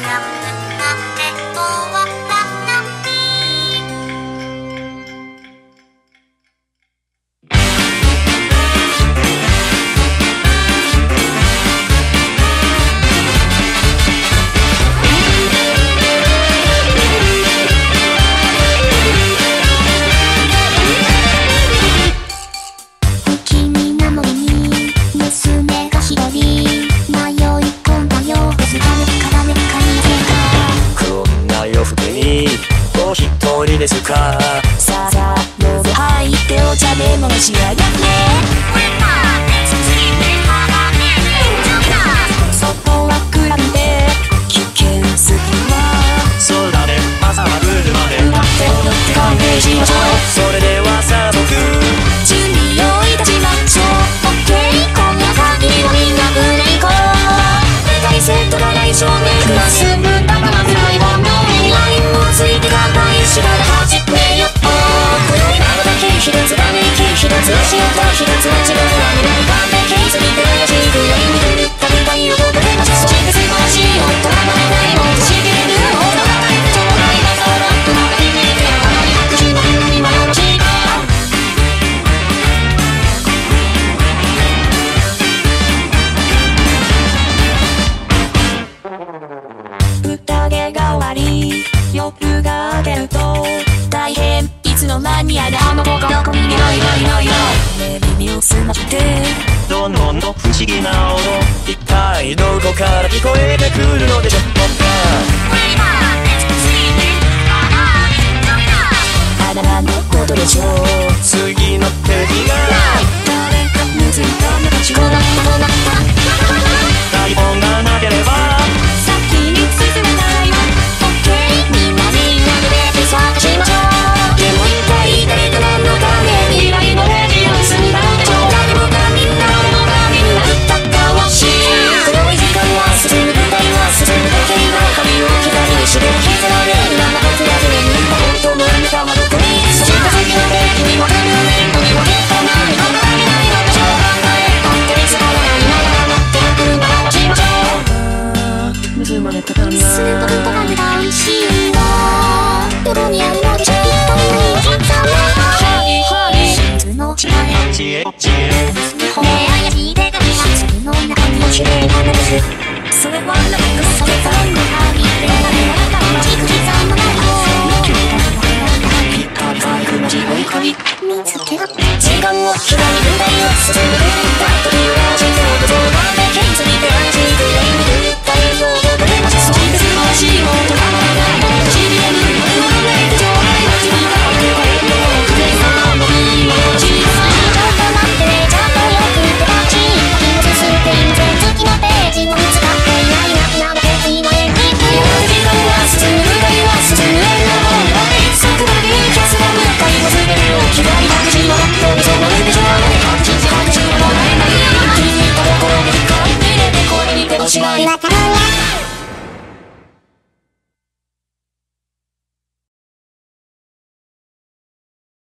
からなって怖いしですか？さあさあ喉入ってお茶でも召し上がって外は暗くて危険すぎは空で朝は来るまで待って踊って勘弁しましょうそれでは早速準備をいたしましょう OK こんな限りはみんなブレイコー大セットが大正面クラス乾杯しから始いつの間にやらあの子がどこにいないいないいないいない耳を澄ましてどんどんと不思議な音一体どこから聞こえてくるのでしょう。い知恵知恵骨怪しい手紙が月の中にも綺麗なのですそれはなんかそれぞれの旅であなたのじくじさんのないぴったり最後の地獄に見つけた。時間を左舞台を進む Yeah.